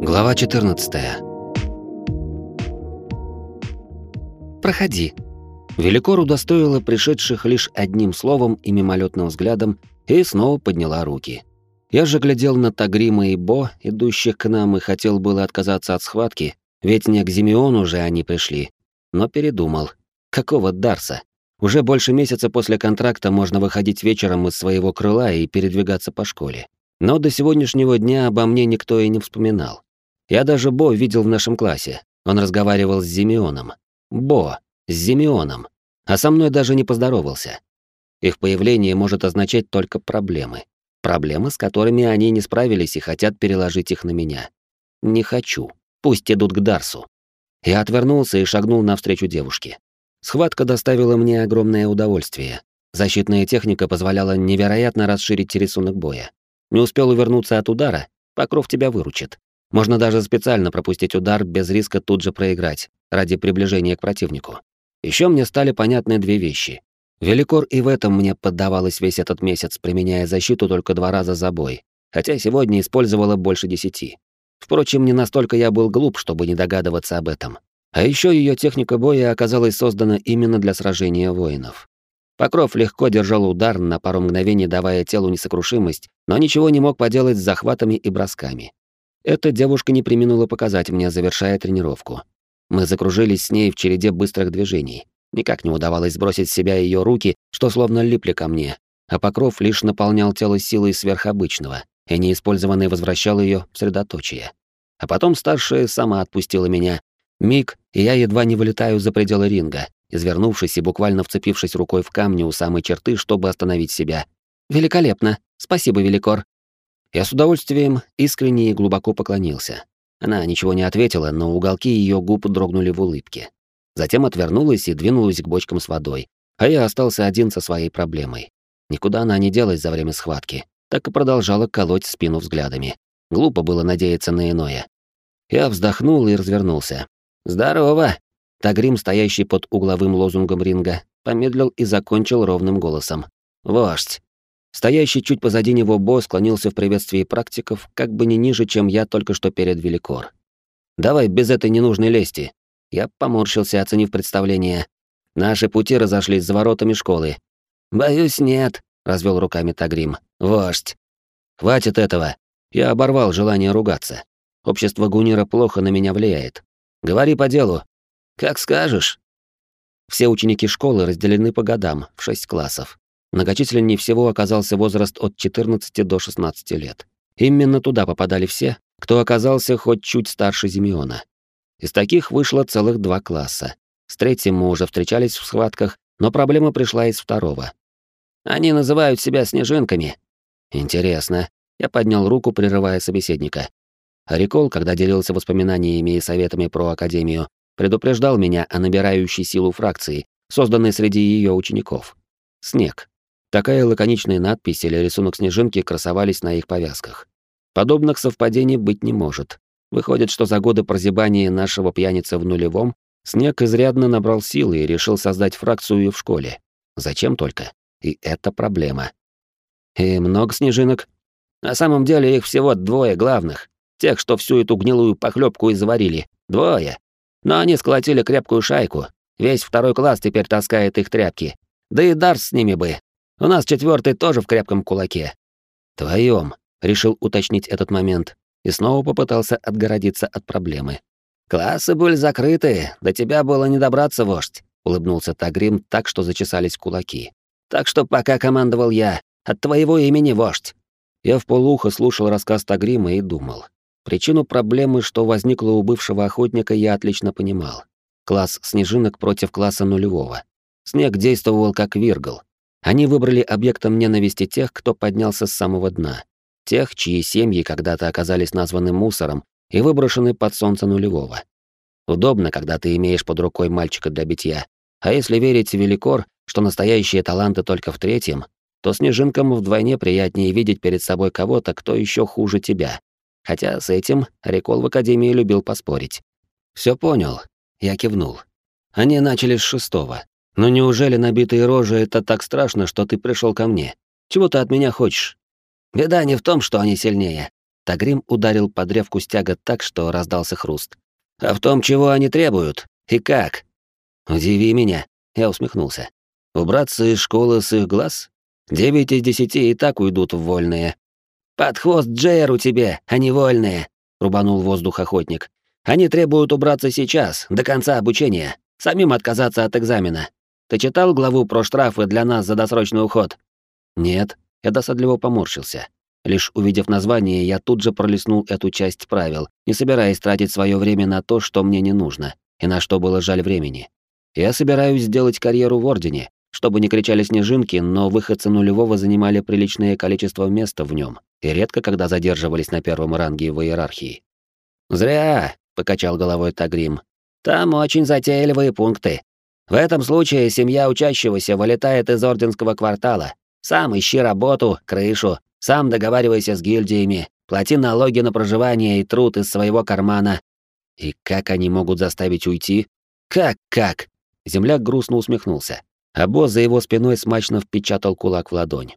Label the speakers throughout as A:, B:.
A: Глава 14.
B: Проходи.
A: Великор удостоила пришедших лишь одним словом и мимолетным взглядом и снова подняла руки. Я же глядел на Тагрима и Бо, идущих к нам, и хотел было отказаться от схватки, ведь не к Зимеону же они пришли. Но передумал. Какого Дарса? Уже больше месяца после контракта можно выходить вечером из своего крыла и передвигаться по школе. Но до сегодняшнего дня обо мне никто и не вспоминал. Я даже Бо видел в нашем классе. Он разговаривал с Зимеоном. Бо, с Зимеоном. А со мной даже не поздоровался. Их появление может означать только проблемы. Проблемы, с которыми они не справились и хотят переложить их на меня. Не хочу. Пусть идут к Дарсу. Я отвернулся и шагнул навстречу девушке. Схватка доставила мне огромное удовольствие. Защитная техника позволяла невероятно расширить рисунок боя. Не успел увернуться от удара, покров тебя выручит. Можно даже специально пропустить удар без риска тут же проиграть, ради приближения к противнику. Еще мне стали понятны две вещи. Великор и в этом мне поддавалась весь этот месяц, применяя защиту только два раза за бой, хотя сегодня использовала больше десяти. Впрочем, не настолько я был глуп, чтобы не догадываться об этом. А еще ее техника боя оказалась создана именно для сражения воинов. Покров легко держал удар, на пару мгновений давая телу несокрушимость, но ничего не мог поделать с захватами и бросками. Эта девушка не преминула показать мне, завершая тренировку. Мы закружились с ней в череде быстрых движений. Никак не удавалось сбросить с себя ее руки, что словно липли ко мне, а покров лишь наполнял тело силой сверхобычного, и неиспользованный возвращал ее в средоточие. А потом старшая сама отпустила меня. Миг, и я едва не вылетаю за пределы ринга, извернувшись и буквально вцепившись рукой в камни у самой черты, чтобы остановить себя. «Великолепно! Спасибо, Великор!» Я с удовольствием искренне и глубоко поклонился. Она ничего не ответила, но уголки ее губ дрогнули в улыбке. Затем отвернулась и двинулась к бочкам с водой, а я остался один со своей проблемой. Никуда она не делась за время схватки, так и продолжала колоть спину взглядами. Глупо было надеяться на иное. Я вздохнул и развернулся. «Здорово!» Тагрим, стоящий под угловым лозунгом ринга, помедлил и закончил ровным голосом. «Вождь!» Стоящий чуть позади него босс склонился в приветствии практиков, как бы не ниже, чем я только что перед Великор. «Давай без этой ненужной лести». Я поморщился, оценив представление. Наши пути разошлись за воротами школы. «Боюсь, нет», — развел руками Тагрим. «Вождь». «Хватит этого». Я оборвал желание ругаться. Общество Гунира плохо на меня влияет. Говори по делу. Как скажешь. Все ученики школы разделены по годам, в шесть классов. Многочисленнее всего оказался возраст от 14 до 16 лет. Именно туда попадали все, кто оказался хоть чуть старше Зимеона. Из таких вышло целых два класса. С третьим мы уже встречались в схватках, но проблема пришла из второго. Они называют себя снежинками. Интересно. Я поднял руку, прерывая собеседника. Рикол, когда делился воспоминаниями и советами про Академию, предупреждал меня о набирающей силу фракции, созданной среди ее учеников. Снег. Такая лаконичная надпись или рисунок снежинки красовались на их повязках. Подобных совпадений быть не может. Выходит, что за годы прозябания нашего пьяницы в нулевом Снег изрядно набрал силы и решил создать фракцию в школе. Зачем только? И это проблема. И много снежинок? На самом деле их всего двое главных. Тех, что всю эту гнилую похлебку и заварили. Двое. Но они сколотили крепкую шайку. Весь второй класс теперь таскает их тряпки. Да и Дарс с ними бы. У нас четвертый тоже в крепком кулаке. Твоем, решил уточнить этот момент и снова попытался отгородиться от проблемы. Классы были закрыты, до тебя было не добраться, вождь, улыбнулся Тагрим так, что зачесались кулаки. Так что пока командовал я, от твоего имени вождь. Я в полухо слушал рассказ Тагрима и думал. Причину проблемы, что возникла у бывшего охотника, я отлично понимал. Класс снежинок против класса нулевого. Снег действовал как виргл, они выбрали объектом ненависти тех, кто поднялся с самого дна. Тех, чьи семьи когда-то оказались названы мусором и выброшены под солнце нулевого. Удобно, когда ты имеешь под рукой мальчика для битья. А если верить Великор, что настоящие таланты только в третьем, то снежинкам вдвойне приятнее видеть перед собой кого-то, кто еще хуже тебя. Хотя с этим Рекол в Академии любил поспорить. Все понял. Я кивнул. Они начали с шестого. Но неужели набитые рожи — это так страшно, что ты пришел ко мне? Чего ты от меня хочешь? Беда не в том, что они сильнее. Тагрим ударил по древку стяга так, что раздался хруст. «А в том, чего они требуют? И как?» «Удиви меня», — я усмехнулся. «Убраться из школы с их глаз? Девять из десяти и так уйдут в вольные». «Под хвост Джейру тебе, а не вольные», — рубанул воздух охотник. «Они требуют убраться сейчас, до конца обучения, самим отказаться от экзамена. Ты читал главу про штрафы для нас за досрочный уход?» «Нет», — я досадливо поморщился. Лишь увидев название, я тут же пролистнул эту часть правил, не собираясь тратить свое время на то, что мне не нужно, и на что было жаль времени. Я собираюсь сделать карьеру в Ордене, чтобы не кричали снежинки, но выходцы нулевого занимали приличное количество места в нем и редко когда задерживались на первом ранге в иерархии. «Зря», — покачал головой Тагрим. «Там очень затейливые пункты. В этом случае семья учащегося вылетает из орденского квартала. Сам ищи работу, крышу, сам договаривайся с гильдиями, плати налоги на проживание и труд из своего кармана. И как они могут заставить уйти? Как-как? Земляк грустно усмехнулся, а босс за его спиной смачно впечатал кулак в ладонь.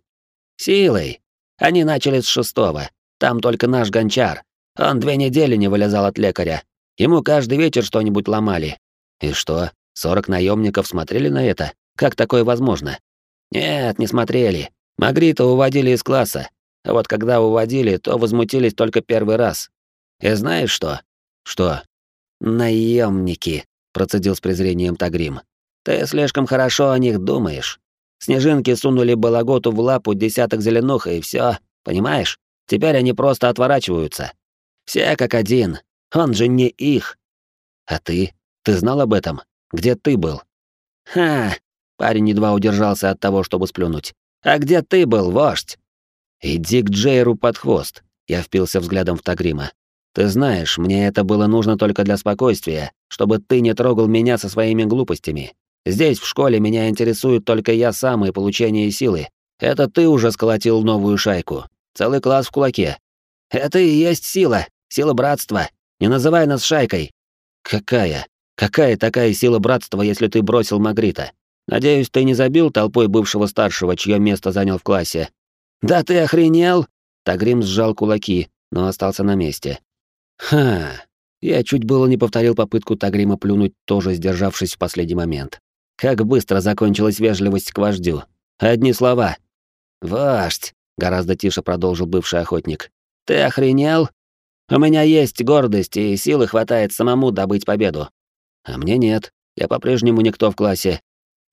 A: Силой. Они начали с шестого. Там только наш гончар. Он две недели не вылезал от лекаря. Ему каждый вечер что-нибудь ломали. И что, сорок наемников смотрели на это? Как такое возможно? Нет, не смотрели. Магрита уводили из класса. А вот когда уводили, то возмутились только первый раз. И знаешь что? Что? Наемники, процедил с презрением Тагрим. Ты слишком хорошо о них думаешь. Снежинки сунули балаготу в лапу десяток зеленух, и все, понимаешь? Теперь они просто отворачиваются. Все как один. Он же не их. А ты? Ты знал об этом? Где ты был? Ха! Парень едва удержался от того, чтобы сплюнуть. А где ты был, вождь? «Иди к Джейру под хвост», — я впился взглядом в Тагрима. «Ты знаешь, мне это было нужно только для спокойствия, чтобы ты не трогал меня со своими глупостями. Здесь, в школе, меня интересует только я сам и получение силы. Это ты уже сколотил новую шайку. Целый класс в кулаке. Это и есть сила, сила братства. Не называй нас шайкой». «Какая? Какая такая сила братства, если ты бросил Магрита? Надеюсь, ты не забил толпой бывшего старшего, чье место занял в классе, «Да ты охренел?» Тагрим сжал кулаки, но остался на месте. «Ха!» Я чуть было не повторил попытку Тагрима плюнуть, тоже сдержавшись в последний момент. Как быстро закончилась вежливость к вождю. Одни слова. «Вождь!» — гораздо тише продолжил бывший охотник. «Ты охренел? У меня есть гордость и силы хватает самому добыть победу. А мне нет. Я по-прежнему никто в классе.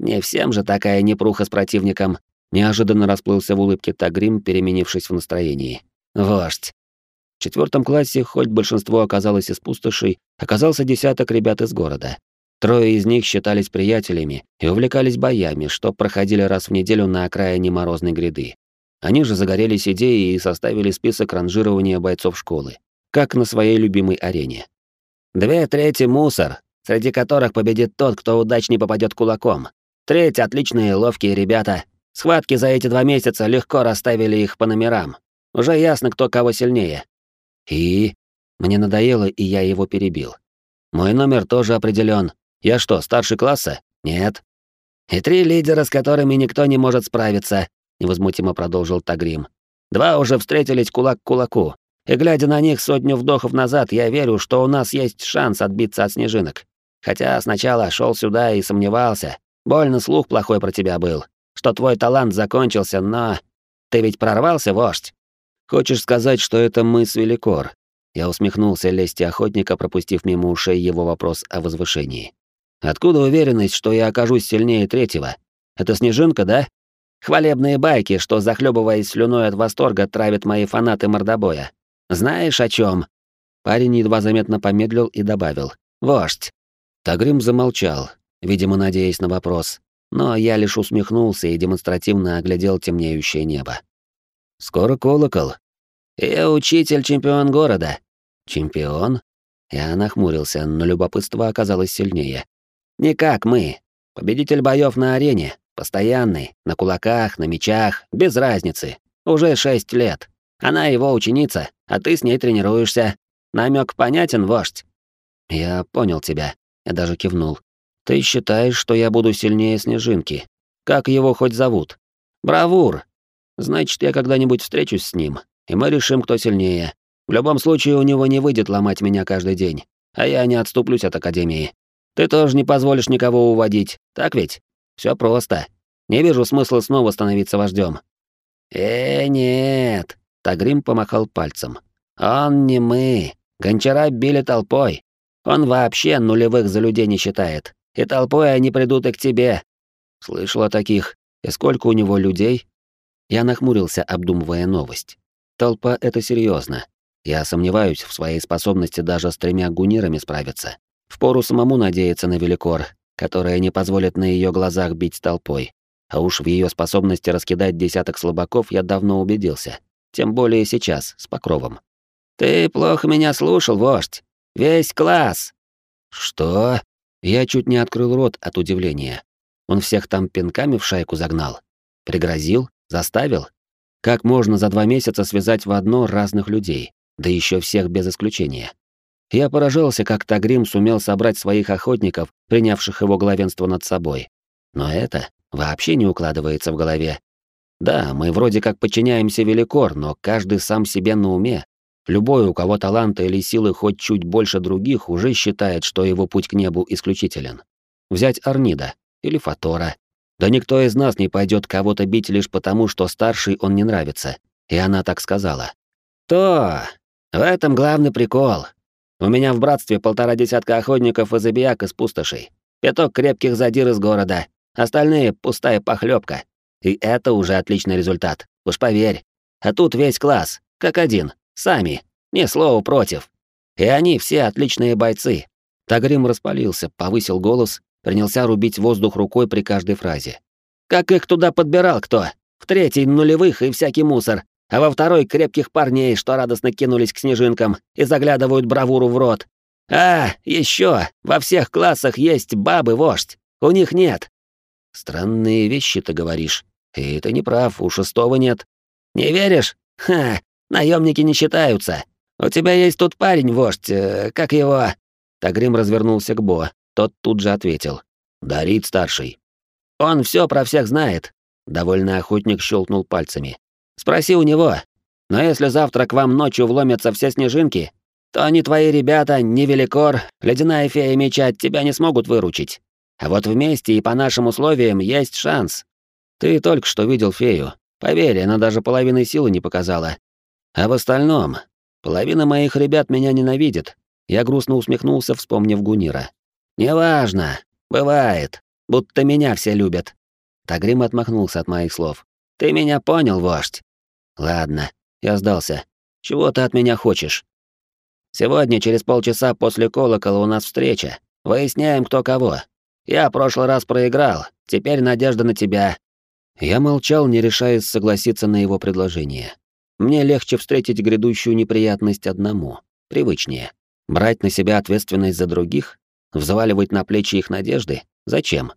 A: Не всем же такая непруха с противником. Неожиданно расплылся в улыбке Тагрим, переменившись в настроении. «Вождь!» В четвертом классе, хоть большинство оказалось из пустошей, оказался десяток ребят из города. Трое из них считались приятелями и увлекались боями, что проходили раз в неделю на окраине Морозной гряды. Они же загорелись идеей и составили список ранжирования бойцов школы, как на своей любимой арене. Две трети — мусор, среди которых победит тот, кто удачнее попадет кулаком. Треть — отличные ловкие ребята, Схватки за эти два месяца легко расставили их по номерам. Уже ясно, кто кого сильнее. И мне надоело, и я его перебил. Мой номер тоже определен. Я что, старший класса? Нет. И три лидера, с которыми никто не может справиться, невозмутимо продолжил Тагрим. Два уже встретились кулак к кулаку. И глядя на них сотню вдохов назад, я верю, что у нас есть шанс отбиться от снежинок. Хотя сначала шел сюда и сомневался. Больно слух плохой про тебя был что твой талант закончился, но... Ты ведь прорвался, вождь? Хочешь сказать, что это мы с Великор? Я усмехнулся лести охотника, пропустив мимо ушей его вопрос о возвышении. Откуда уверенность, что я окажусь сильнее третьего? Это снежинка, да? Хвалебные байки, что, захлебываясь слюной от восторга, травят мои фанаты мордобоя. Знаешь, о чем? Парень едва заметно помедлил и добавил. «Вождь». Тагрим замолчал, видимо, надеясь на вопрос, но я лишь усмехнулся и демонстративно оглядел темнеющее небо. «Скоро колокол. Я учитель-чемпион города». «Чемпион?» Я нахмурился, но любопытство оказалось сильнее. «Не как мы. Победитель боев на арене. Постоянный. На кулаках, на мечах. Без разницы. Уже шесть лет. Она его ученица, а ты с ней тренируешься. Намек понятен, вождь?» «Я понял тебя». Я даже кивнул. Ты считаешь, что я буду сильнее Снежинки? Как его хоть зовут? Бравур. Значит, я когда-нибудь встречусь с ним, и мы решим, кто сильнее. В любом случае у него не выйдет ломать меня каждый день, а я не отступлюсь от Академии. Ты тоже не позволишь никого уводить, так ведь? Все просто. Не вижу смысла снова становиться вождем. Э, нет. Тагрим помахал пальцем. Он не мы. Гончара били толпой. Он вообще нулевых за людей не считает. И толпой они придут и к тебе. Слышал о таких. И сколько у него людей? Я нахмурился, обдумывая новость. Толпа — это серьезно. Я сомневаюсь в своей способности даже с тремя гунирами справиться. Впору самому надеяться на Великор, которая не позволит на ее глазах бить толпой. А уж в ее способности раскидать десяток слабаков я давно убедился. Тем более сейчас, с Покровом. «Ты плохо меня слушал, вождь. Весь класс!» «Что?» Я чуть не открыл рот от удивления. Он всех там пинками в шайку загнал. Пригрозил? Заставил? Как можно за два месяца связать в одно разных людей, да еще всех без исключения? Я поражался, как Тагрим сумел собрать своих охотников, принявших его главенство над собой. Но это вообще не укладывается в голове. Да, мы вроде как подчиняемся Великор, но каждый сам себе на уме. Любой, у кого таланта или силы хоть чуть больше других, уже считает, что его путь к небу исключителен. Взять Арнида или Фатора. Да никто из нас не пойдет кого-то бить лишь потому, что старший он не нравится. И она так сказала. То, в этом главный прикол. У меня в братстве полтора десятка охотников и забияк из пустошей. Пяток крепких задир из города. Остальные — пустая похлебка. И это уже отличный результат. Уж поверь. А тут весь класс, как один, сами, ни слова против. И они все отличные бойцы. Тагрим распалился, повысил голос, принялся рубить воздух рукой при каждой фразе. Как их туда подбирал кто? В третий нулевых и всякий мусор а во второй крепких парней, что радостно кинулись к снежинкам и заглядывают бравуру в рот. А, еще, во всех классах есть бабы-вождь, у них нет. Странные вещи ты говоришь. И ты не прав, у шестого нет. Не веришь? Ха, наемники не считаются. У тебя есть тут парень-вождь, э, как его? Тагрим развернулся к Бо, тот тут же ответил. Дарит старший. Он все про всех знает. Довольный охотник щелкнул пальцами. Спроси у него. Но если завтра к вам ночью вломятся все снежинки, то ни твои ребята, ни Великор, Ледяная фея меча тебя не смогут выручить. А вот вместе и по нашим условиям есть шанс. Ты только что видел фею. Поверь, она даже половины силы не показала. А в остальном, половина моих ребят меня ненавидит. Я грустно усмехнулся, вспомнив Гунира. Неважно, бывает, будто меня все любят. Тагрим отмахнулся от моих слов. Ты меня понял, вождь? Ладно, я сдался. Чего ты от меня хочешь? Сегодня через полчаса после колокола у нас встреча. Выясняем, кто кого. Я прошлый раз проиграл, теперь надежда на тебя. Я молчал, не решаясь согласиться на его предложение. Мне легче встретить грядущую неприятность одному, привычнее. Брать на себя ответственность за других, взваливать на плечи их надежды. Зачем?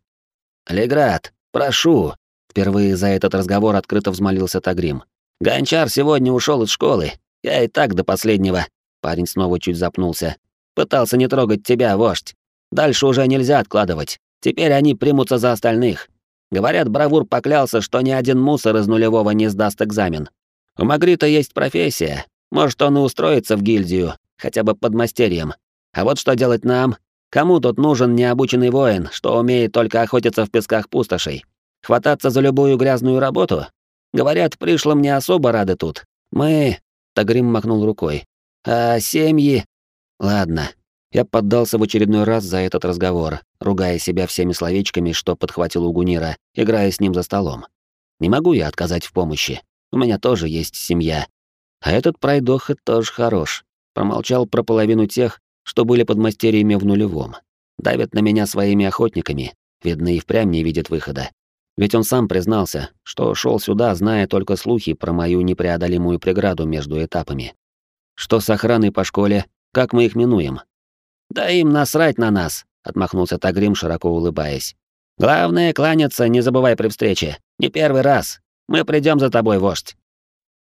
A: Леград, прошу, Впервые за этот разговор открыто взмолился Тагрим. «Гончар сегодня ушел из школы. Я и так до последнего». Парень снова чуть запнулся. «Пытался не трогать тебя, вождь. Дальше уже нельзя откладывать. Теперь они примутся за остальных. Говорят, Бравур поклялся, что ни один мусор из нулевого не сдаст экзамен. У Магрита есть профессия. Может, он и устроится в гильдию, хотя бы под мастерьем. А вот что делать нам? Кому тут нужен необученный воин, что умеет только охотиться в песках пустошей? Хвататься за любую грязную работу? Говорят, пришлым не особо рады тут. Мы...» Тагрим махнул рукой. «А семьи...» «Ладно». Я поддался в очередной раз за этот разговор, ругая себя всеми словечками, что подхватил у Гунира, играя с ним за столом. Не могу я отказать в помощи. У меня тоже есть семья. А этот пройдоха тоже хорош. Промолчал про половину тех, что были под мастерьями в нулевом. Давят на меня своими охотниками. Видно, и впрямь не видят выхода. Ведь он сам признался, что шел сюда, зная только слухи про мою непреодолимую преграду между этапами. Что с охраной по школе, как мы их минуем? Да им насрать на нас, отмахнулся Тагрим, широко улыбаясь. Главное кланяться, не забывай при встрече. Не первый раз. Мы придем за тобой, вождь.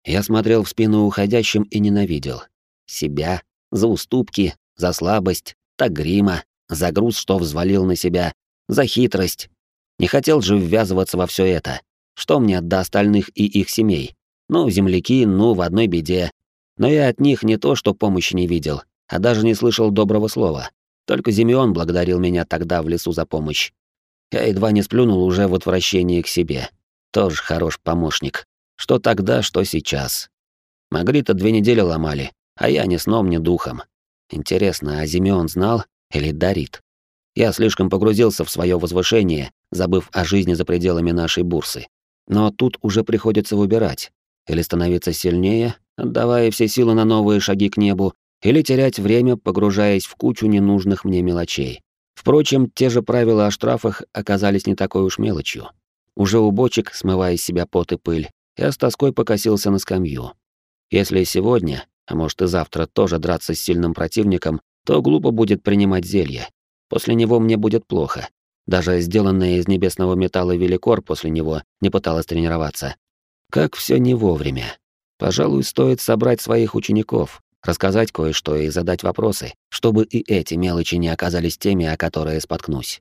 A: Я смотрел в спину уходящим и ненавидел себя за уступки, за слабость, Тагрима, за груз, что взвалил на себя, за хитрость, не хотел же ввязываться во все это. Что мне до остальных и их семей? Ну, земляки, ну, в одной беде. но я от них не то что помощи не видел, а даже не слышал доброго слова. Только Зимеон благодарил меня тогда в лесу за помощь. Я едва не сплюнул уже в отвращении к себе. Тоже хорош помощник. Что тогда, что сейчас. Магрита две недели ломали, а я ни сном, ни духом. Интересно, а Зимеон знал или дарит? Я слишком погрузился в свое возвышение, забыв о жизни за пределами нашей бурсы. Но тут уже приходится выбирать. Или становиться сильнее, отдавая все силы на новые шаги к небу, или терять время, погружаясь в кучу ненужных мне мелочей. Впрочем, те же правила о штрафах оказались не такой уж мелочью. Уже у бочек, смывая из себя пот и пыль, я с тоской покосился на скамью. Если сегодня, а может и завтра тоже драться с сильным противником, то глупо будет принимать зелье. После него мне будет плохо. Даже сделанная из небесного металла великор после него не пыталась тренироваться. Как все не вовремя. Пожалуй, стоит собрать своих учеников, рассказать кое-что и задать вопросы, чтобы и эти мелочи не оказались теми, о которые споткнусь.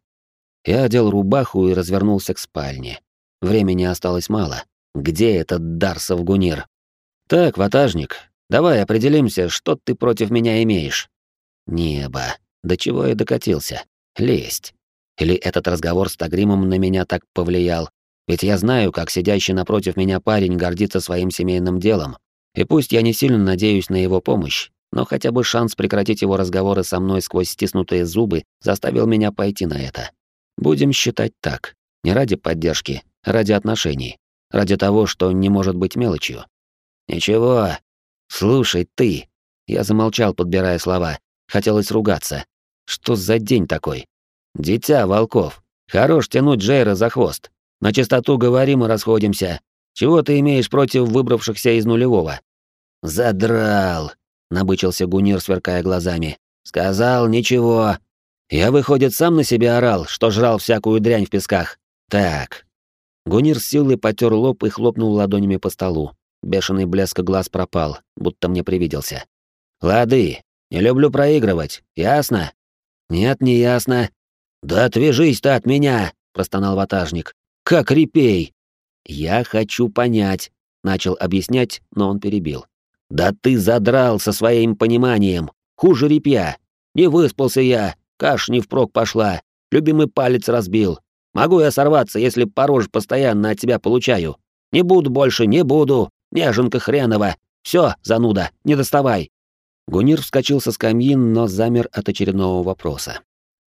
A: Я одел рубаху и развернулся к спальне. Времени осталось мало. Где этот Дарсов Гунир? Так, ватажник, давай определимся, что ты против меня имеешь. Небо. До чего я докатился? Лесть. Или этот разговор с Тагримом на меня так повлиял, ведь я знаю, как сидящий напротив меня парень гордится своим семейным делом. И пусть я не сильно надеюсь на его помощь, но хотя бы шанс прекратить его разговоры со мной сквозь стиснутые зубы заставил меня пойти на это. Будем считать так. Не ради поддержки, а ради отношений. Ради того, что не может быть мелочью. Ничего. Слушай, ты. Я замолчал, подбирая слова. Хотелось ругаться. Что за день такой? Дитя волков. Хорош тянуть Джейра за хвост. На чистоту говорим и расходимся. Чего ты имеешь против выбравшихся из нулевого?» «Задрал!» — набычился Гунир, сверкая глазами. «Сказал ничего. Я, выходит, сам на себя орал, что жрал всякую дрянь в песках. Так». Гунир с силой потер лоб и хлопнул ладонями по столу. Бешеный блеск глаз пропал, будто мне привиделся. «Лады, не люблю проигрывать, ясно?» «Нет, не ясно». «Да отвяжись ты от меня!» — простонал ватажник. Как репей!» «Я хочу понять», — начал объяснять, но он перебил. «Да ты задрал со своим пониманием! Хуже репья! Не выспался я, каш не впрок пошла, любимый палец разбил. Могу я сорваться, если по постоянно от тебя получаю? Не буду больше, не буду! Неженка хренова! Все, зануда, не доставай!» Гунир вскочил со скамьи, но замер от очередного вопроса.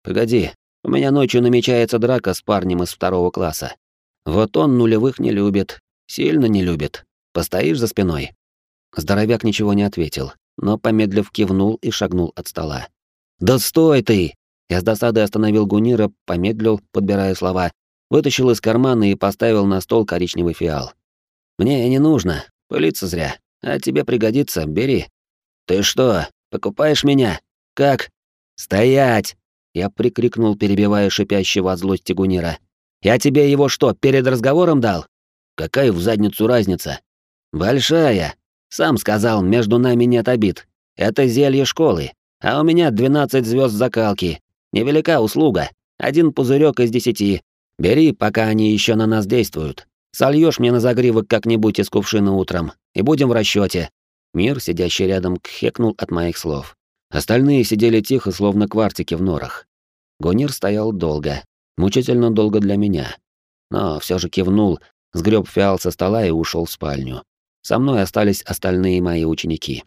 A: «Погоди, у меня ночью намечается драка с парнем из второго класса. Вот он нулевых не любит, сильно не любит. Постоишь за спиной?» Здоровяк ничего не ответил, но помедлив кивнул и шагнул от стола. «Да стой ты!» Я с досадой остановил Гунира, помедлил, подбирая слова, вытащил из кармана и поставил на стол коричневый фиал. «Мне не нужно, пылиться зря. А тебе пригодится, бери». «Ты что, покупаешь меня? Как?» «Стоять!» Я прикрикнул, перебивая шипящего от злости Гунира. Я тебе его что, перед разговором дал? Какая в задницу разница? Большая. Сам сказал, между нами нет обид. Это зелье школы. А у меня 12 звезд закалки. Невелика услуга. Один пузырек из десяти. Бери, пока они еще на нас действуют. Сольешь мне на загривок как-нибудь из кувшина утром, и будем в расчете. Мир, сидящий рядом, кхекнул от моих слов. Остальные сидели тихо, словно квартики в норах. Гонир стоял долго, Мучительно долго для меня. Но все же кивнул, сгреб фиал со стола и ушел в спальню. Со мной остались остальные мои ученики.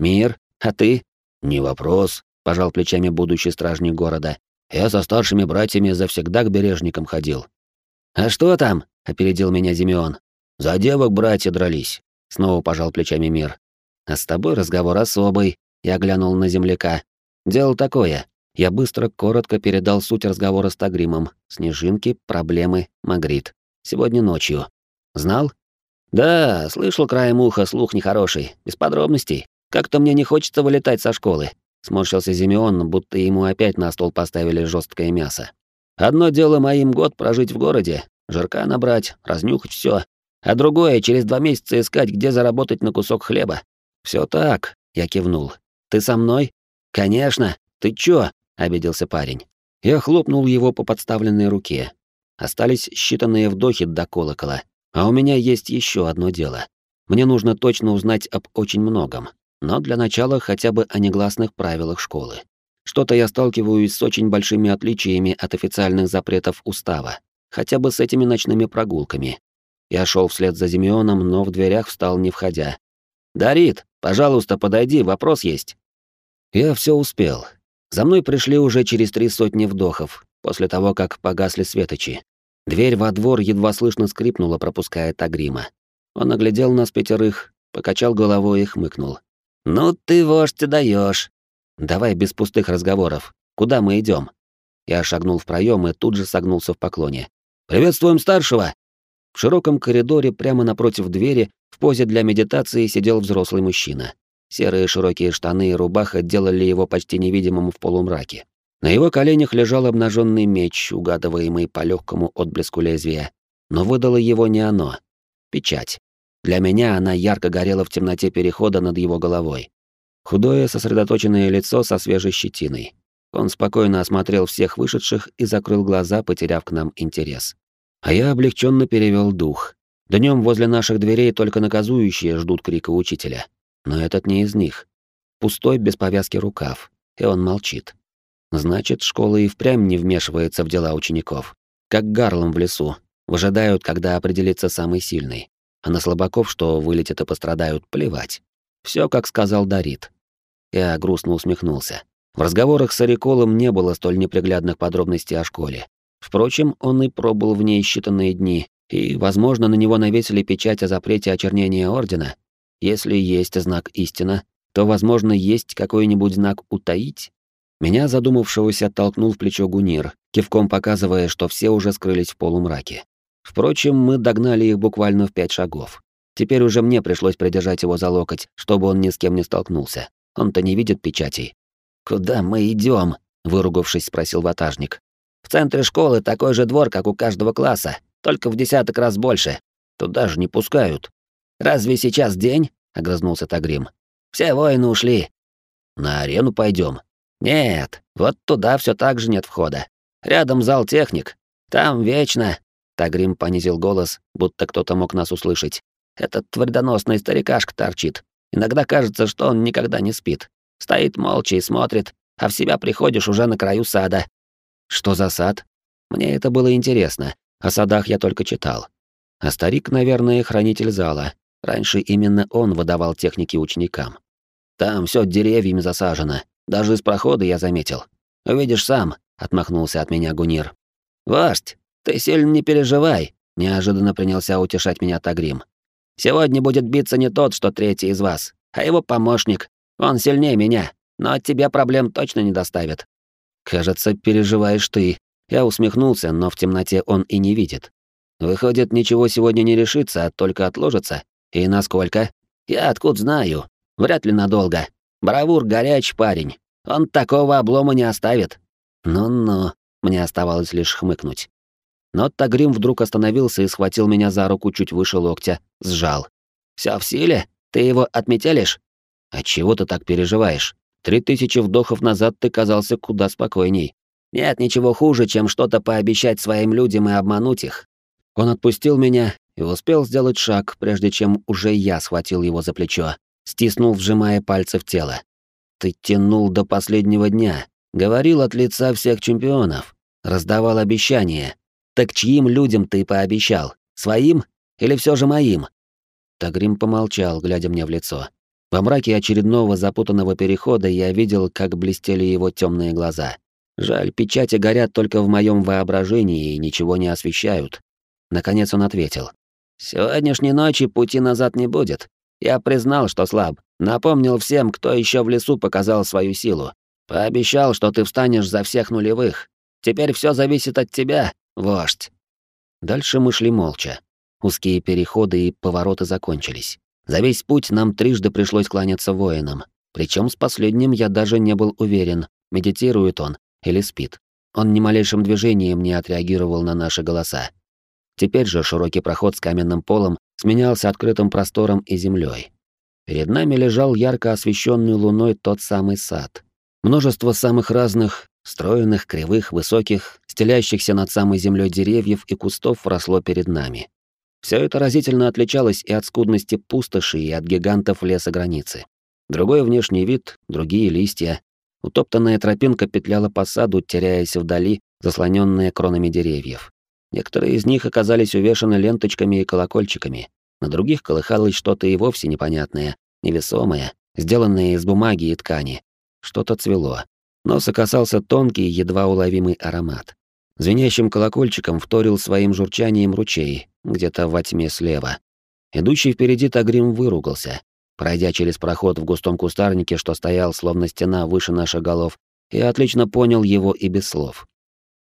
A: «Мир, а ты?» «Не вопрос», — пожал плечами будущий стражник города. «Я со старшими братьями завсегда к бережникам ходил». «А что там?» — опередил меня Зимеон. «За девок братья дрались», — снова пожал плечами Мир. «А с тобой разговор особый», — я глянул на земляка. «Дело такое. Я быстро, коротко передал суть разговора с Тагримом. Снежинки, проблемы, Магрит. Сегодня ночью. Знал? Да, слышал краем уха, слух нехороший. Без подробностей. Как-то мне не хочется вылетать со школы. Сморщился Зимеон, будто ему опять на стол поставили жесткое мясо. Одно дело моим год прожить в городе, жирка набрать, разнюхать все, а другое через два месяца искать, где заработать на кусок хлеба. Все так, я кивнул. Ты со мной? Конечно. Ты чё? обиделся парень. Я хлопнул его по подставленной руке. Остались считанные вдохи до колокола. А у меня есть еще одно дело. Мне нужно точно узнать об очень многом. Но для начала хотя бы о негласных правилах школы. Что-то я сталкиваюсь с очень большими отличиями от официальных запретов устава, хотя бы с этими ночными прогулками. Я шел вслед за Зимеоном, но в дверях встал не входя. «Дарит, пожалуйста, подойди, вопрос есть». Я все успел. За мной пришли уже через три сотни вдохов, после того, как погасли светочи. Дверь во двор едва слышно скрипнула, пропуская Тагрима. Он оглядел нас пятерых, покачал головой и хмыкнул. «Ну ты, вождь, даешь. Давай без пустых разговоров. Куда мы идем? Я шагнул в проем и тут же согнулся в поклоне. «Приветствуем старшего!» В широком коридоре прямо напротив двери в позе для медитации сидел взрослый мужчина. Серые широкие штаны и рубаха делали его почти невидимым в полумраке. На его коленях лежал обнаженный меч, угадываемый по легкому отблеску лезвия. Но выдало его не оно. Печать. Для меня она ярко горела в темноте перехода над его головой. Худое, сосредоточенное лицо со свежей щетиной. Он спокойно осмотрел всех вышедших и закрыл глаза, потеряв к нам интерес. А я облегченно перевел дух. Днем возле наших дверей только наказующие ждут крика учителя. Но этот не из них. Пустой, без повязки рукав. И он молчит. Значит, школа и впрямь не вмешивается в дела учеников. Как гарлом в лесу. Выжидают, когда определится самый сильный. А на слабаков, что вылетят и пострадают, плевать. Все, как сказал Дарит. Я грустно усмехнулся. В разговорах с Ариколом не было столь неприглядных подробностей о школе. Впрочем, он и пробыл в ней считанные дни, и, возможно, на него навесили печать о запрете очернения Ордена. Если есть знак истина, то, возможно, есть какой-нибудь знак «утаить». Меня, задумавшегося, оттолкнул в плечо Гунир, кивком показывая, что все уже скрылись в полумраке. Впрочем, мы догнали их буквально в пять шагов. Теперь уже мне пришлось придержать его за локоть, чтобы он ни с кем не столкнулся. Он-то не видит печатей. «Куда мы идем? выругавшись, спросил ватажник. «В центре школы такой же двор, как у каждого класса, только в десяток раз больше. Туда же не пускают». «Разве сейчас день?» — огрызнулся Тагрим. «Все воины ушли». «На арену пойдем. «Нет, вот туда все так же нет входа. Рядом зал техник. Там вечно...» Тагрим понизил голос, будто кто-то мог нас услышать. «Этот твердоносный старикашка торчит. Иногда кажется, что он никогда не спит. Стоит молча и смотрит, а в себя приходишь уже на краю сада. Что за сад? Мне это было интересно. О садах я только читал. А старик, наверное, хранитель зала. Раньше именно он выдавал техники ученикам. Там все деревьями засажено. Даже из прохода я заметил. Увидишь сам, отмахнулся от меня Гунир. Вождь, ты сильно не переживай, неожиданно принялся утешать меня Тагрим. Сегодня будет биться не тот, что третий из вас, а его помощник, он сильнее меня, но от тебя проблем точно не доставит. Кажется, переживаешь ты. Я усмехнулся, но в темноте он и не видит. Выходит, ничего сегодня не решится, а только отложится. И насколько? Я откуда знаю? Вряд ли надолго. Бравур горячий парень. Он такого облома не оставит. Ну-ну, мне оставалось лишь хмыкнуть. Но Тагрим вдруг остановился и схватил меня за руку чуть выше локтя, сжал. Все в силе? Ты его отметелишь? А чего ты так переживаешь? Три тысячи вдохов назад ты казался куда спокойней. Нет ничего хуже, чем что-то пообещать своим людям и обмануть их. Он отпустил меня и успел сделать шаг, прежде чем уже я схватил его за плечо, стиснул, вжимая пальцы в тело. Ты тянул до последнего дня, говорил от лица всех чемпионов, раздавал обещания. Так чьим людям ты пообещал? Своим или все же моим? Тагрим помолчал, глядя мне в лицо. Во мраке очередного запутанного перехода я видел, как блестели его темные глаза. Жаль, печати горят только в моем воображении и ничего не освещают. Наконец он ответил. «Сегодняшней ночи пути назад не будет. Я признал, что слаб. Напомнил всем, кто еще в лесу показал свою силу. Пообещал, что ты встанешь за всех нулевых. Теперь все зависит от тебя, вождь». Дальше мы шли молча. Узкие переходы и повороты закончились. За весь путь нам трижды пришлось кланяться воинам. Причем с последним я даже не был уверен, медитирует он или спит. Он ни малейшим движением не отреагировал на наши голоса. Теперь же широкий проход с каменным полом сменялся открытым простором и землей. Перед нами лежал ярко освещенный луной тот самый сад. Множество самых разных, стройных, кривых, высоких, стелящихся над самой землей деревьев и кустов росло перед нами. Все это разительно отличалось и от скудности пустоши, и от гигантов леса границы. Другой внешний вид, другие листья. Утоптанная тропинка петляла по саду, теряясь вдали, заслоненная кронами деревьев. Некоторые из них оказались увешаны ленточками и колокольчиками. На других колыхалось что-то и вовсе непонятное, невесомое, сделанное из бумаги и ткани. Что-то цвело. Носа касался тонкий, едва уловимый аромат. Звенящим колокольчиком вторил своим журчанием ручей, где-то во тьме слева. Идущий впереди Тагрим выругался. Пройдя через проход в густом кустарнике, что стоял словно стена выше наших голов, я отлично понял его и без слов.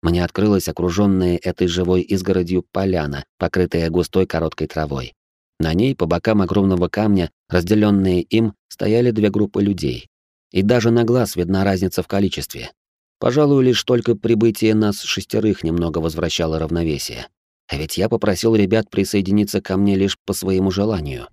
A: Мне открылась окруженная этой живой изгородью поляна, покрытая густой короткой травой. На ней, по бокам огромного камня, разделенные им, стояли две группы людей. И даже на глаз видна разница в количестве. Пожалуй, лишь только прибытие нас шестерых немного возвращало равновесие. А ведь я попросил ребят присоединиться ко мне лишь по своему желанию.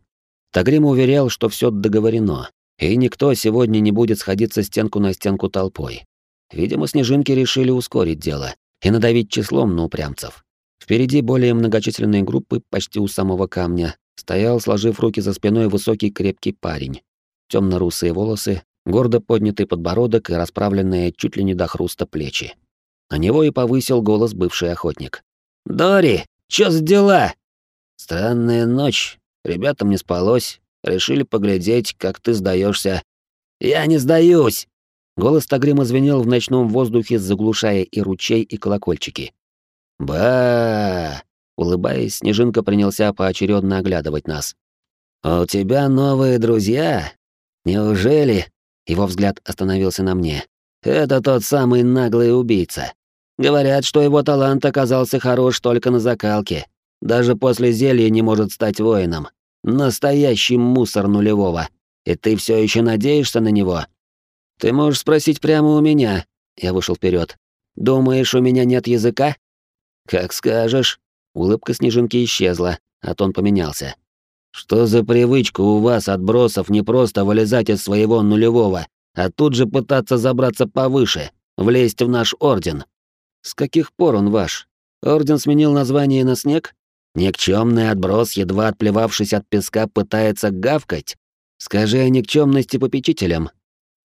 A: Тагрим уверял, что все договорено, и никто сегодня не будет сходиться стенку на стенку толпой. Видимо, снежинки решили ускорить дело и надавить числом на упрямцев. Впереди более многочисленные группы, почти у самого камня, стоял, сложив руки за спиной, высокий крепкий парень. Темно-русые волосы, гордо поднятый подбородок и расправленные чуть ли не до хруста плечи. На него и повысил голос бывший охотник. «Дори, чё за дела?» «Странная ночь. Ребятам не спалось. Решили поглядеть, как ты сдаешься. «Я не сдаюсь!» Голос Тагрима звенел в ночном воздухе, заглушая и ручей, и колокольчики. «Ба!» Улыбаясь, Снежинка принялся поочередно оглядывать нас. «У тебя новые друзья? Неужели?» Его взгляд остановился на мне. «Это тот самый наглый убийца. Говорят, что его талант оказался хорош только на закалке. Даже после зелья не может стать воином. Настоящий мусор нулевого. И ты все еще надеешься на него? Ты можешь спросить прямо у меня. Я вышел вперед. Думаешь, у меня нет языка? Как скажешь. Улыбка снежинки исчезла, а тон поменялся. Что за привычка у вас, отбросов, не просто вылезать из своего нулевого, а тут же пытаться забраться повыше, влезть в наш орден? С каких пор он ваш? Орден сменил название на снег? Никчемный отброс, едва отплевавшись от песка, пытается гавкать? Скажи о никчемности попечителям.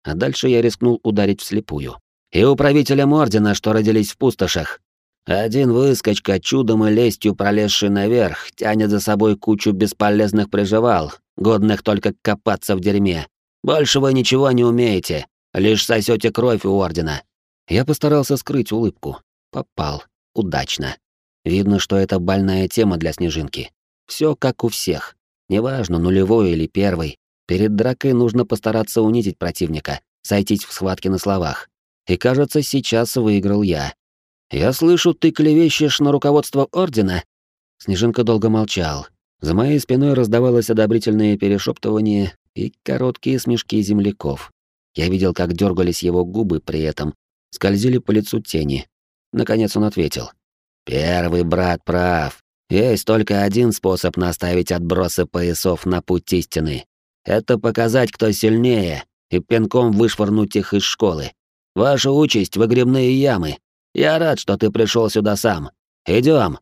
A: А дальше я рискнул ударить вслепую. И управителям ордена, что родились в пустошах. Один выскочка, чудом и лестью пролезший наверх, тянет за собой кучу бесполезных приживал, годных только копаться в дерьме. Больше вы ничего не умеете, лишь сосете кровь у ордена. Я постарался скрыть улыбку. Попал. Удачно. Видно, что это больная тема для снежинки. Все как у всех. Неважно, нулевой или первый. Перед дракой нужно постараться унизить противника, сойтись в схватке на словах. И кажется, сейчас выиграл я. «Я слышу, ты клевещешь на руководство Ордена?» Снежинка долго молчал. За моей спиной раздавалось одобрительное перешептывание и короткие смешки земляков. Я видел, как дергались его губы при этом, скользили по лицу тени. Наконец он ответил. «Первый брат прав. Есть только один способ наставить отбросы поясов на путь истины. Это показать, кто сильнее, и пинком вышвырнуть их из школы. Ваша участь — выгребные ямы, я рад, что ты пришел сюда сам. Идем.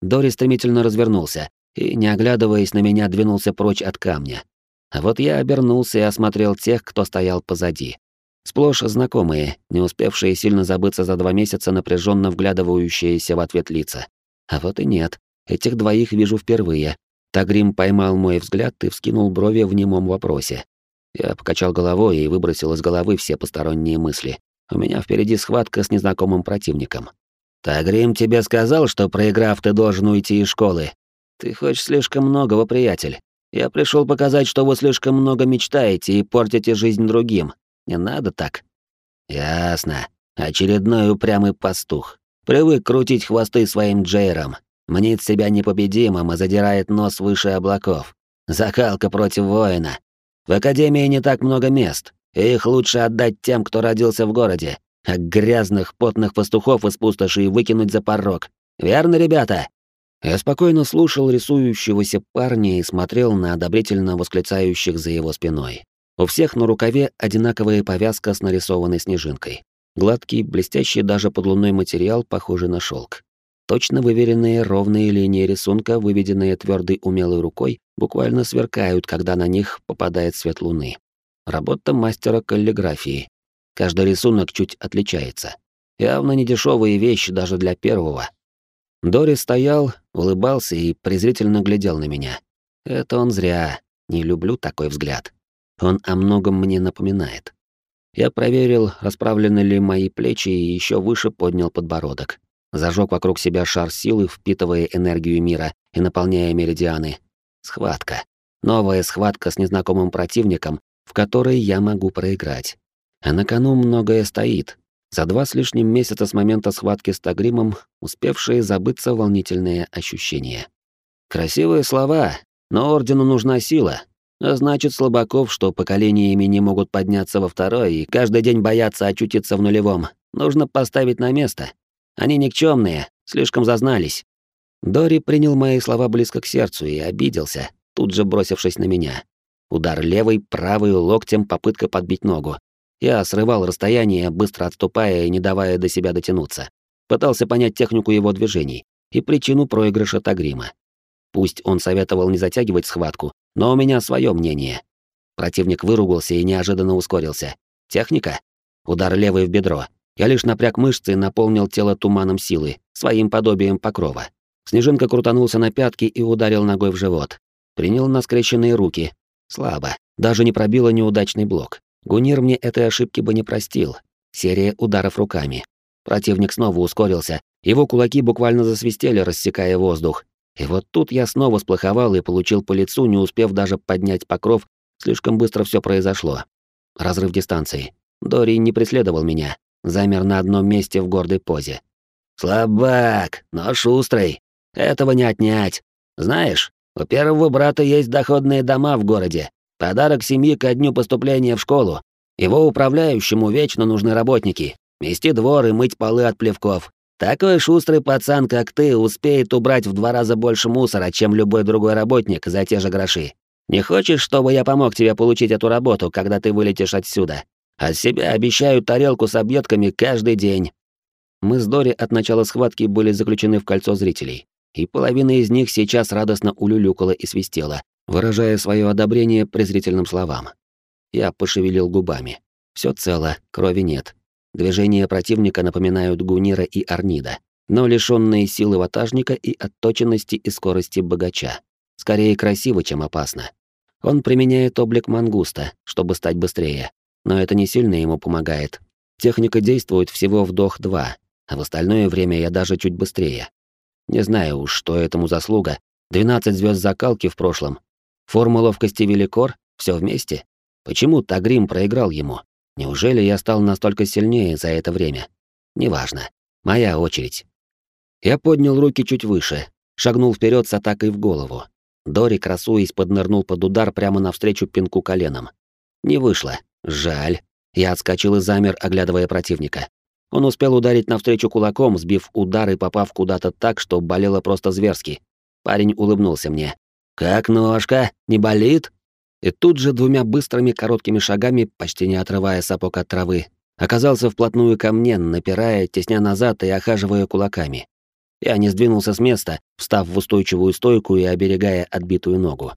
A: Дори стремительно развернулся и, не оглядываясь на меня, двинулся прочь от камня. А вот я обернулся и осмотрел тех, кто стоял позади. Сплошь знакомые, не успевшие сильно забыться за два месяца, напряженно вглядывающиеся в ответ лица. А вот и нет. Этих двоих вижу впервые. Тагрим поймал мой взгляд и вскинул брови в немом вопросе. Я покачал головой и выбросил из головы все посторонние мысли. У меня впереди схватка с незнакомым противником. Тагрим тебе сказал, что проиграв, ты должен уйти из школы. Ты хочешь слишком многого, приятель. Я пришел показать, что вы слишком много мечтаете и портите жизнь другим. Не надо так. Ясно. Очередной упрямый пастух. Привык крутить хвосты своим джейром. Мнит себя непобедимым и задирает нос выше облаков. Закалка против воина. В Академии не так много мест. Их лучше отдать тем, кто родился в городе, а грязных, потных пастухов из пустоши выкинуть за порог. Верно, ребята?» Я спокойно слушал рисующегося парня и смотрел на одобрительно восклицающих за его спиной. У всех на рукаве одинаковая повязка с нарисованной снежинкой. Гладкий, блестящий даже под луной материал, похожий на шелк. Точно выверенные ровные линии рисунка, выведенные твердой умелой рукой, буквально сверкают, когда на них попадает свет луны. Работа мастера каллиграфии. Каждый рисунок чуть отличается. Явно не дешевые вещи даже для первого. Дори стоял, улыбался и презрительно глядел на меня. Это он зря. Не люблю такой взгляд. Он о многом мне напоминает. Я проверил, расправлены ли мои плечи, и еще выше поднял подбородок. Зажег вокруг себя шар силы, впитывая энергию мира и наполняя меридианы. Схватка. Новая схватка с незнакомым противником, в которой я могу проиграть. А на кону многое стоит. За два с лишним месяца с момента схватки с Тагримом успевшие забыться волнительные ощущения. Красивые слова, но Ордену нужна сила, а значит, слабаков, что поколениями не могут подняться во второй и каждый день боятся очутиться в нулевом, нужно поставить на место. Они никчемные, слишком зазнались. Дори принял мои слова близко к сердцу и обиделся, тут же бросившись на меня. Удар левой, правой локтем, попытка подбить ногу. Я срывал расстояние, быстро отступая и не давая до себя дотянуться. Пытался понять технику его движений и причину проигрыша Тагрима. Пусть он советовал не затягивать схватку, но у меня свое мнение. Противник выругался и неожиданно ускорился. Техника? Удар левый в бедро. Я лишь напряг мышцы и наполнил тело туманом силы, своим подобием покрова. Снежинка крутанулся на пятки и ударил ногой в живот. Принял на скрещенные руки. Слабо. Даже не пробило неудачный блок. Гунир мне этой ошибки бы не простил. Серия ударов руками. Противник снова ускорился. Его кулаки буквально засвистели, рассекая воздух. И вот тут я снова сплоховал и получил по лицу, не успев даже поднять покров, слишком быстро все произошло. Разрыв дистанции. Дори не преследовал меня, замер на одном месте в гордой позе. «Слабак, но шустрый. Этого не отнять. Знаешь, у первого брата есть доходные дома в городе. Подарок семьи ко дню поступления в школу. Его управляющему вечно нужны работники. Мести двор и мыть полы от плевков. Такой шустрый пацан, как ты, успеет убрать в два раза больше мусора, чем любой другой работник за те же гроши. Не хочешь, чтобы я помог тебе получить эту работу, когда ты вылетишь отсюда? От себя обещаю тарелку с объедками каждый день. Мы с Дори от начала схватки были заключены в кольцо зрителей, и половина из них сейчас радостно улюлюкала и свистела, выражая свое одобрение презрительным словам. Я пошевелил губами. Все цело, крови нет. Движения противника напоминают Гунира и Арнида, но лишённые силы ватажника и отточенности и скорости богача. Скорее красиво, чем опасно. Он применяет облик мангуста, чтобы стать быстрее, но это не сильно ему помогает. Техника действует всего вдох-два, а в остальное время я даже чуть быстрее. Не знаю уж, что этому заслуга. 12 звезд закалки в прошлом. Форма ловкости Великор, все вместе. Почему Тагрим проиграл ему? Неужели я стал настолько сильнее за это время? Неважно. Моя очередь. Я поднял руки чуть выше, шагнул вперед с атакой в голову. Дори, красуясь, поднырнул под удар прямо навстречу пинку коленом. Не вышло. Жаль. Я отскочил и замер, оглядывая противника. Он успел ударить навстречу кулаком, сбив удар и попав куда-то так, что болело просто зверски. Парень улыбнулся мне. «Как ножка? Не болит?» и тут же двумя быстрыми короткими шагами, почти не отрывая сапог от травы, оказался вплотную ко мне, напирая, тесня назад и охаживая кулаками. Я не сдвинулся с места, встав в устойчивую стойку и оберегая отбитую ногу.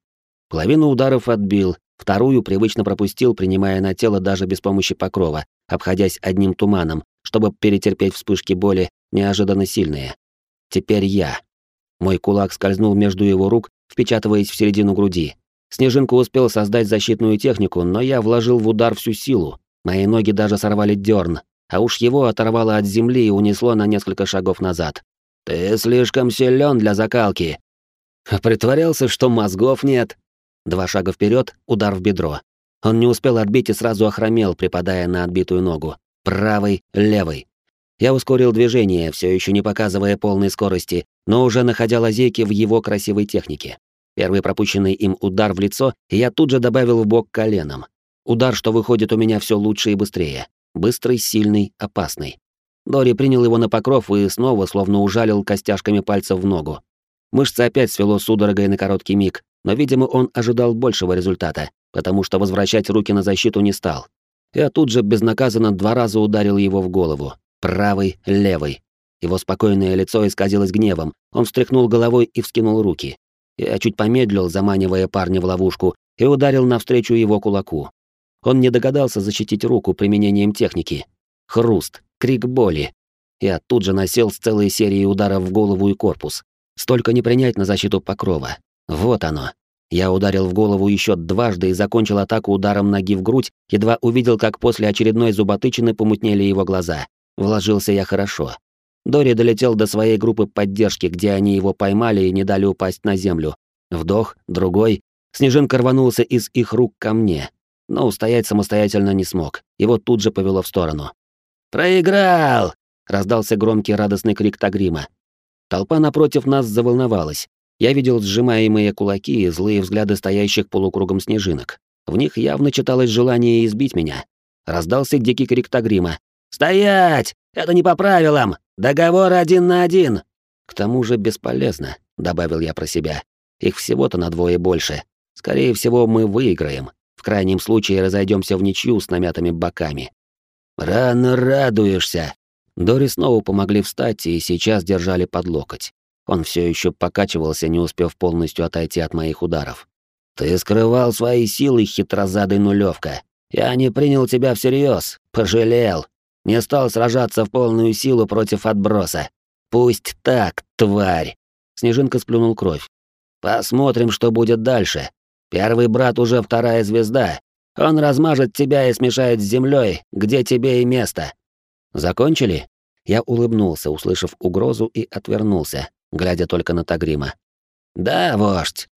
A: Половину ударов отбил, вторую привычно пропустил, принимая на тело даже без помощи покрова, обходясь одним туманом, чтобы перетерпеть вспышки боли, неожиданно сильные. Теперь я. Мой кулак скользнул между его рук, впечатываясь в середину груди, Снежинка успел создать защитную технику, но я вложил в удар всю силу. Мои ноги даже сорвали дерн, а уж его оторвало от земли и унесло на несколько шагов назад. «Ты слишком силен для закалки». Притворялся, что мозгов нет. Два шага вперед, удар в бедро. Он не успел отбить и сразу охромел, припадая на отбитую ногу. Правый, левый. Я ускорил движение, все еще не показывая полной скорости, но уже находя лазейки в его красивой технике. Первый пропущенный им удар в лицо, я тут же добавил в бок коленом. Удар, что выходит у меня все лучше и быстрее. Быстрый, сильный, опасный. Дори принял его на покров и снова словно ужалил костяшками пальцев в ногу. Мышцы опять свело судорогой на короткий миг, но, видимо, он ожидал большего результата, потому что возвращать руки на защиту не стал. Я тут же безнаказанно два раза ударил его в голову. Правый, левый. Его спокойное лицо исказилось гневом. Он встряхнул головой и вскинул руки. Я чуть помедлил, заманивая парня в ловушку, и ударил навстречу его кулаку. Он не догадался защитить руку применением техники. Хруст, крик боли. Я тут же насел с целой серией ударов в голову и корпус. Столько не принять на защиту покрова. Вот оно. Я ударил в голову еще дважды и закончил атаку ударом ноги в грудь, едва увидел, как после очередной зуботычины помутнели его глаза. Вложился я хорошо. Дори долетел до своей группы поддержки, где они его поймали и не дали упасть на землю. Вдох, другой. Снежинка рванулся из их рук ко мне. Но устоять самостоятельно не смог. Его тут же повело в сторону. «Проиграл!» — раздался громкий радостный крик Тагрима. Толпа напротив нас заволновалась. Я видел сжимаемые кулаки и злые взгляды стоящих полукругом снежинок. В них явно читалось желание избить меня. Раздался дикий крик Тагрима. «Стоять! Это не по правилам! Договор один на один!» «К тому же бесполезно», — добавил я про себя. «Их всего-то на двое больше. Скорее всего, мы выиграем. В крайнем случае разойдемся в ничью с намятыми боками». «Рано радуешься!» Дори снова помогли встать и сейчас держали под локоть. Он все еще покачивался, не успев полностью отойти от моих ударов. «Ты скрывал свои силы, хитрозадый нулевка. Я не принял тебя всерьез, пожалел. Не стал сражаться в полную силу против отброса. Пусть так, тварь!» Снежинка сплюнул кровь. «Посмотрим, что будет дальше. Первый брат уже вторая звезда. Он размажет тебя и смешает с землей, где тебе и место». «Закончили?» Я улыбнулся, услышав угрозу, и отвернулся, глядя только на Тагрима. «Да, вождь,